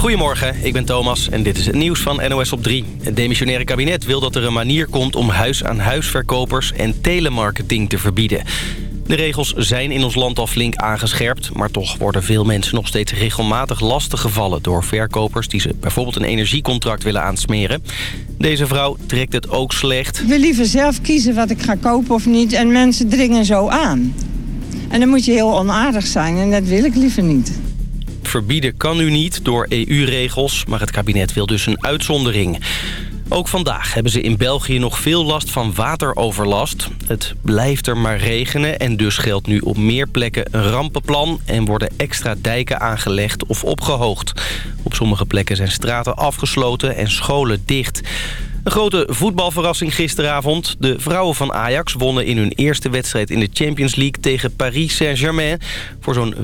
Goedemorgen, ik ben Thomas en dit is het nieuws van NOS op 3. Het demissionaire kabinet wil dat er een manier komt om huis-aan-huisverkopers en telemarketing te verbieden. De regels zijn in ons land al flink aangescherpt... maar toch worden veel mensen nog steeds regelmatig lastiggevallen... door verkopers die ze bijvoorbeeld een energiecontract willen aansmeren. Deze vrouw trekt het ook slecht. Ik wil liever zelf kiezen wat ik ga kopen of niet... en mensen dringen zo aan. En dan moet je heel onaardig zijn en dat wil ik liever niet. Verbieden kan nu niet door EU-regels, maar het kabinet wil dus een uitzondering. Ook vandaag hebben ze in België nog veel last van wateroverlast. Het blijft er maar regenen en dus geldt nu op meer plekken een rampenplan... en worden extra dijken aangelegd of opgehoogd. Op sommige plekken zijn straten afgesloten en scholen dicht. Een grote voetbalverrassing gisteravond. De vrouwen van Ajax wonnen in hun eerste wedstrijd in de Champions League tegen Paris Saint-Germain. Voor zo'n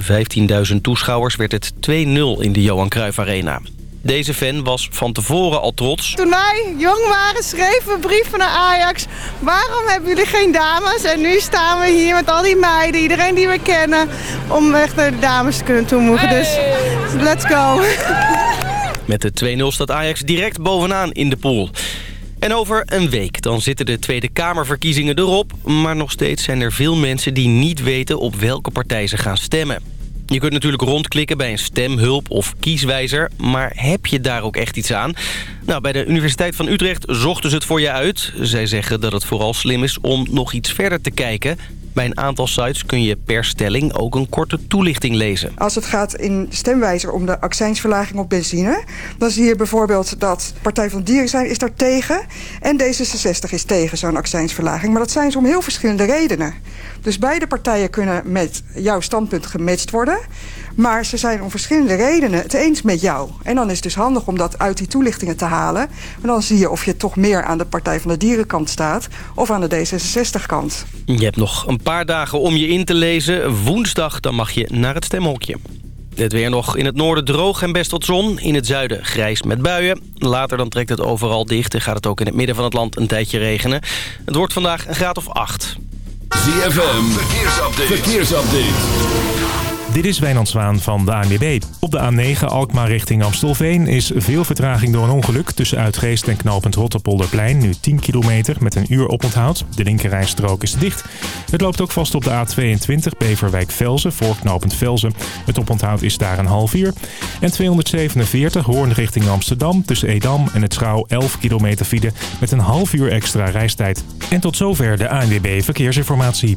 15.000 toeschouwers werd het 2-0 in de Johan Cruijff Arena. Deze fan was van tevoren al trots. Toen wij jong waren schreven we brieven naar Ajax. Waarom hebben jullie geen dames? En nu staan we hier met al die meiden, iedereen die we kennen... om echt naar de dames te kunnen toemoegen. Dus let's go. Met de 2-0 staat Ajax direct bovenaan in de pool. En over een week dan zitten de Tweede Kamerverkiezingen erop... maar nog steeds zijn er veel mensen die niet weten op welke partij ze gaan stemmen. Je kunt natuurlijk rondklikken bij een stemhulp of kieswijzer... maar heb je daar ook echt iets aan? Nou, bij de Universiteit van Utrecht zochten ze het voor je uit. Zij zeggen dat het vooral slim is om nog iets verder te kijken... Bij een aantal sites kun je per stelling ook een korte toelichting lezen. Als het gaat in stemwijzer om de accijnsverlaging op benzine... dan zie je bijvoorbeeld dat Partij van Dieren zijn is daar tegen... en D66 is tegen zo'n accijnsverlaging. Maar dat zijn ze om heel verschillende redenen. Dus beide partijen kunnen met jouw standpunt gematcht worden... Maar ze zijn om verschillende redenen het eens met jou. En dan is het dus handig om dat uit die toelichtingen te halen. En dan zie je of je toch meer aan de Partij van de Dierenkant staat... of aan de D66-kant. Je hebt nog een paar dagen om je in te lezen. Woensdag dan mag je naar het stemhokje. Het weer nog in het noorden droog en best wat zon. In het zuiden grijs met buien. Later dan trekt het overal dicht en gaat het ook in het midden van het land een tijdje regenen. Het wordt vandaag een graad of 8. ZFM, verkeersupdate. Dit is Wijnand Zwaan van de ANWB. Op de A9 Alkmaar richting Amstelveen is veel vertraging door een ongeluk... tussen Uitgeest en knooppunt Rotterpolderplein. Nu 10 kilometer met een uur oponthoud. De linkerrijstrook is dicht. Het loopt ook vast op de A22 Beverwijk-Velzen voor knooppunt Velzen. Het oponthoud is daar een half uur. En 247 Hoorn richting Amsterdam tussen Edam en het Schouw 11 kilometer file... met een half uur extra reistijd. En tot zover de ANWB Verkeersinformatie.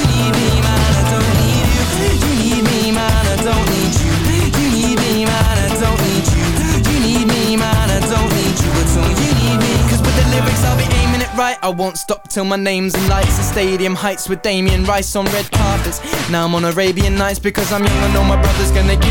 right I won't stop till my name's in lights. The stadium heights with Damien Rice on red carpets. Now I'm on Arabian Nights because I'm young I know my brother's gonna give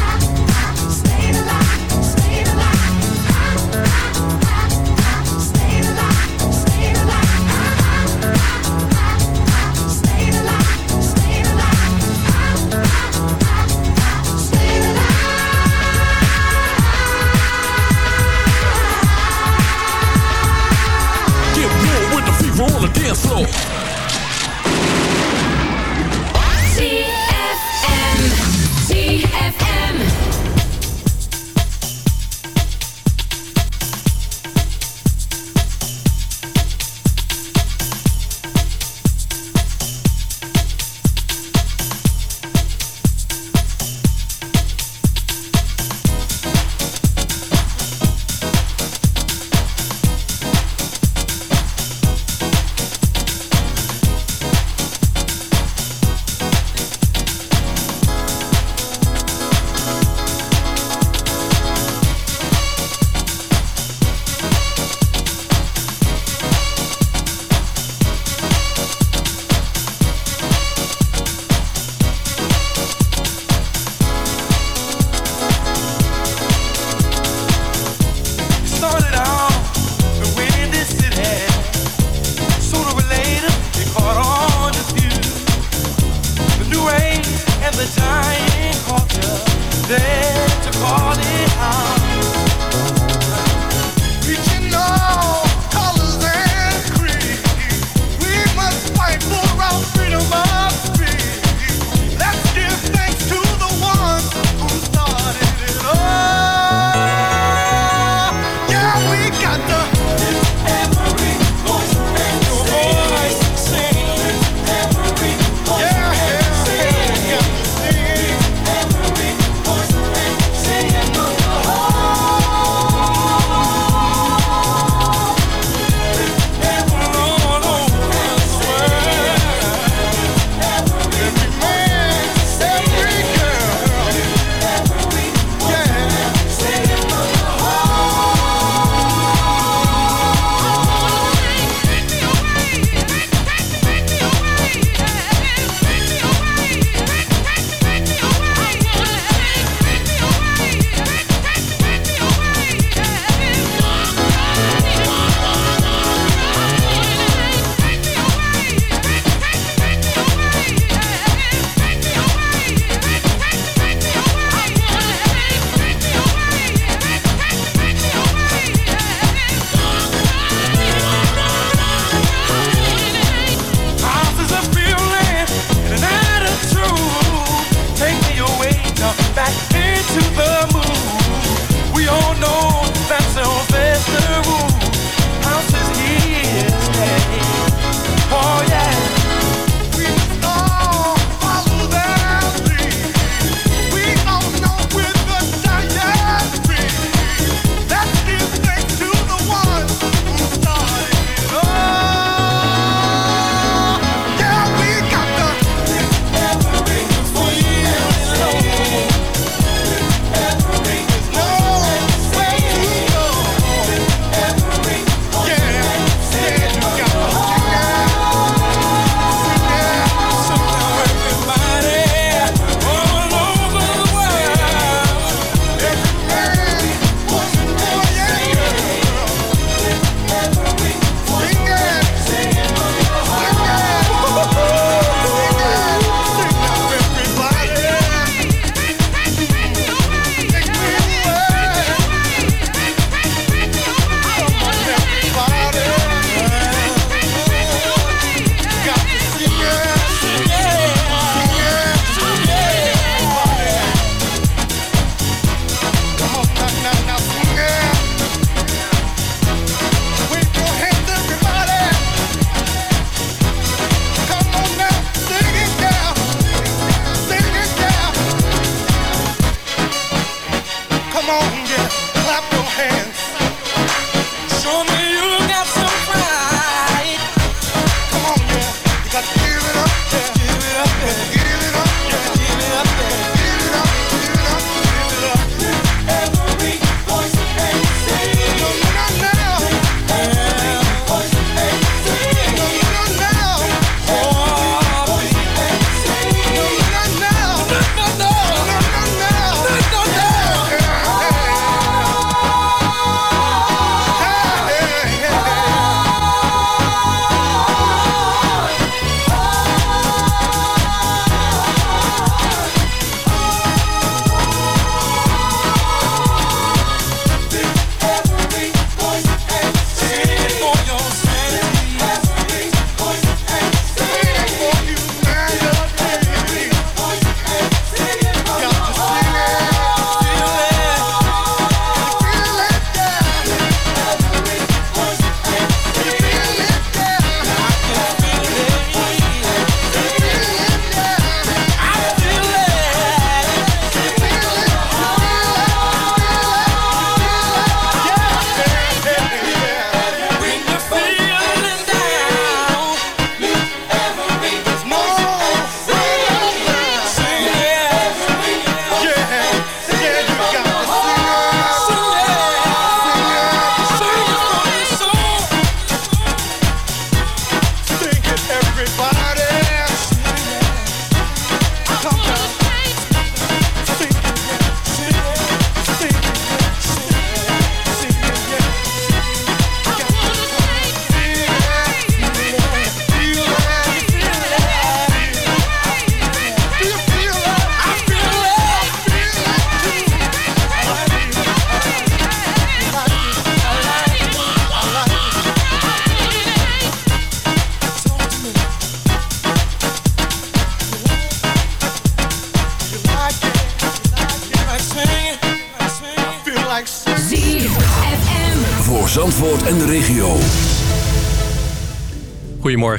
people on the dance floor.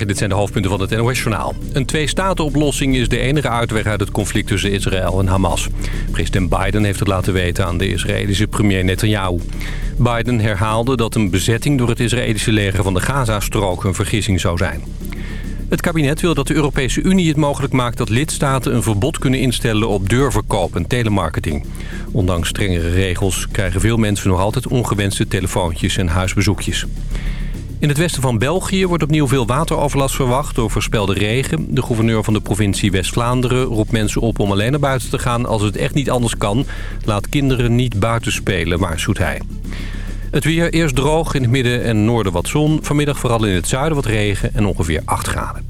Dit zijn de hoofdpunten van het NOS-journaal. Een twee-staten-oplossing is de enige uitweg uit het conflict tussen Israël en Hamas. President Biden heeft het laten weten aan de Israëlische premier Netanyahu. Biden herhaalde dat een bezetting door het Israëlische leger van de Gazastrook een vergissing zou zijn. Het kabinet wil dat de Europese Unie het mogelijk maakt dat lidstaten een verbod kunnen instellen op deurverkoop en telemarketing. Ondanks strengere regels krijgen veel mensen nog altijd ongewenste telefoontjes en huisbezoekjes. In het westen van België wordt opnieuw veel wateroverlast verwacht door voorspelde regen. De gouverneur van de provincie West-Vlaanderen roept mensen op om alleen naar buiten te gaan als het echt niet anders kan. Laat kinderen niet buiten spelen, waarschuwt hij. Het weer eerst droog in het midden en noorden wat zon. Vanmiddag vooral in het zuiden wat regen en ongeveer 8 graden.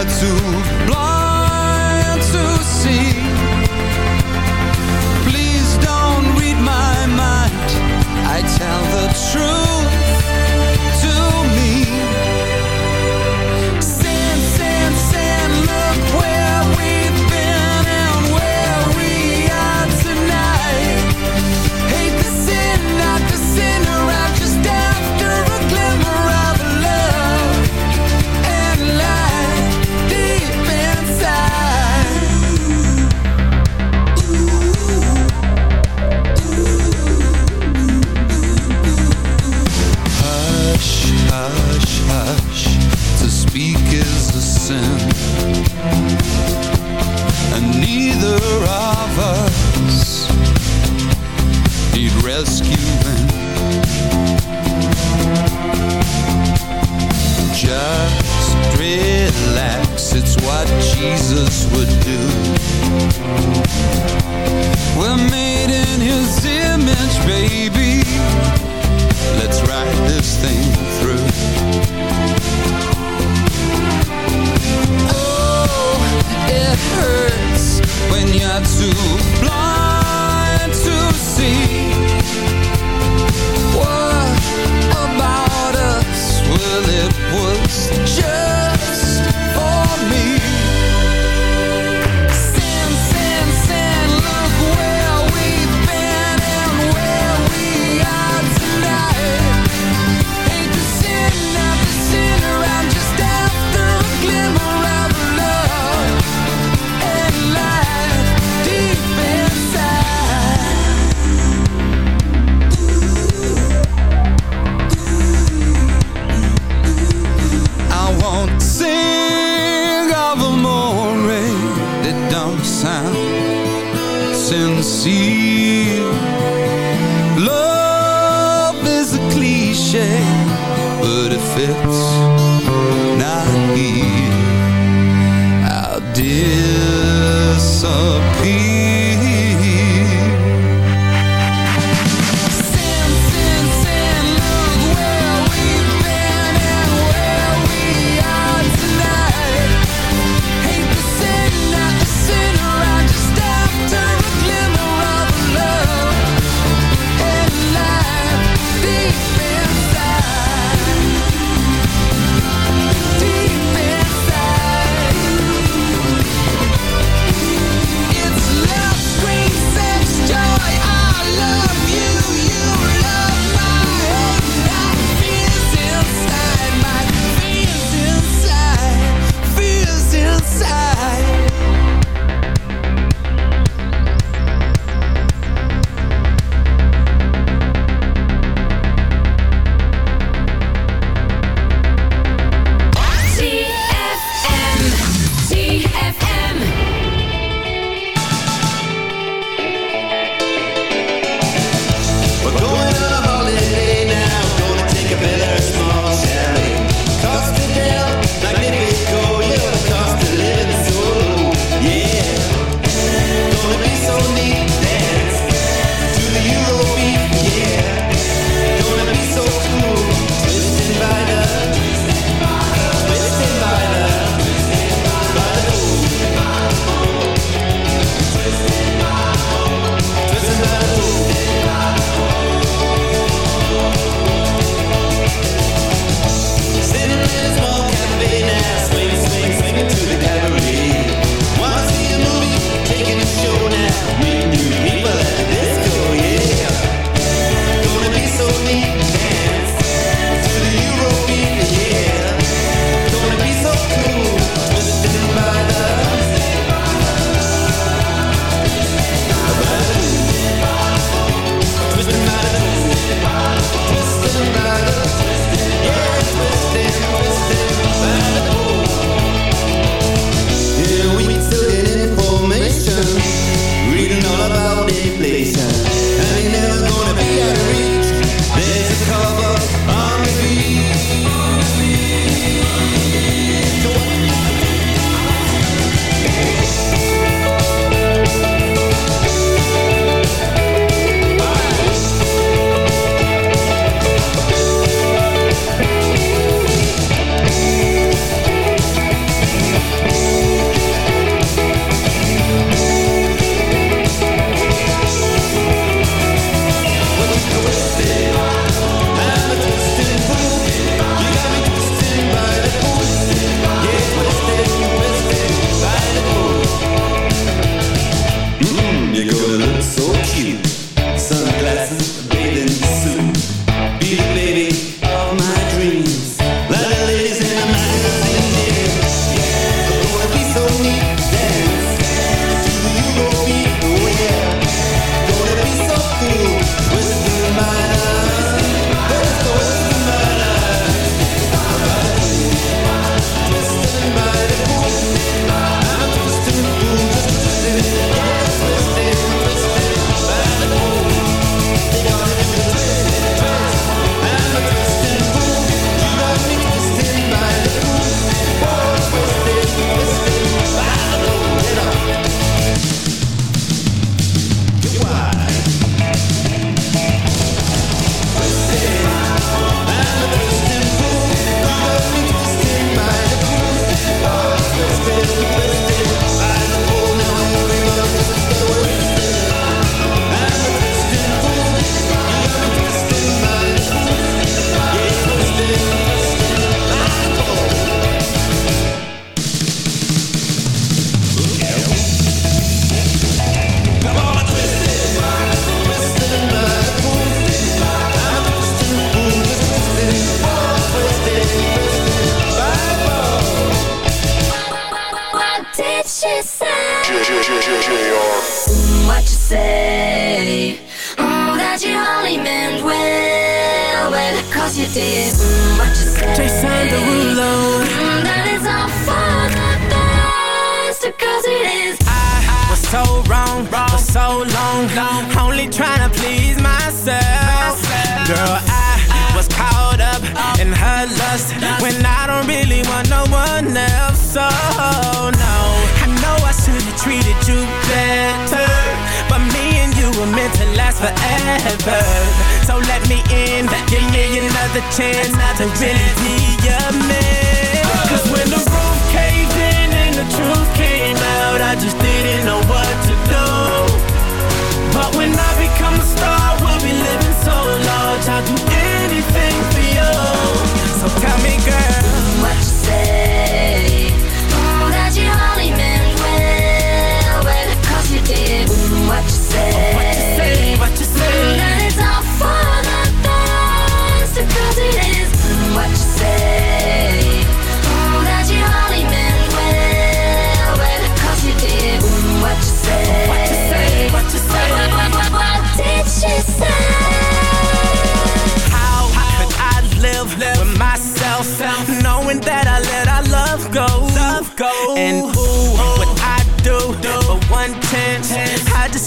dazu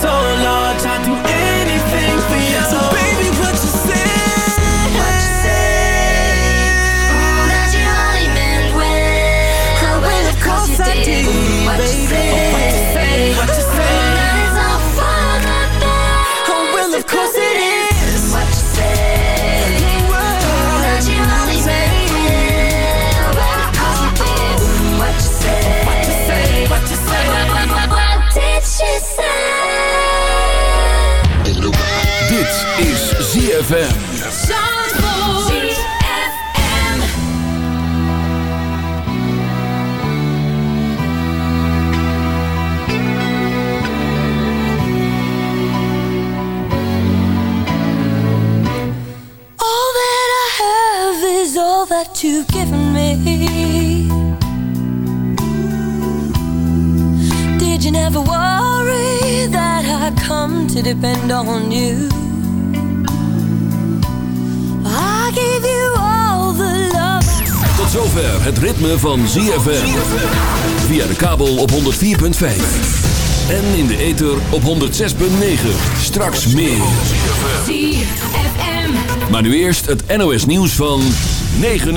so large, I do depend on you. I give you all the love. Tot zover het ritme van ZFM. Via de kabel op 104.5. En in de ether op 106.9. Straks meer. ZFM. Maar nu eerst het NOS nieuws van 9 uur.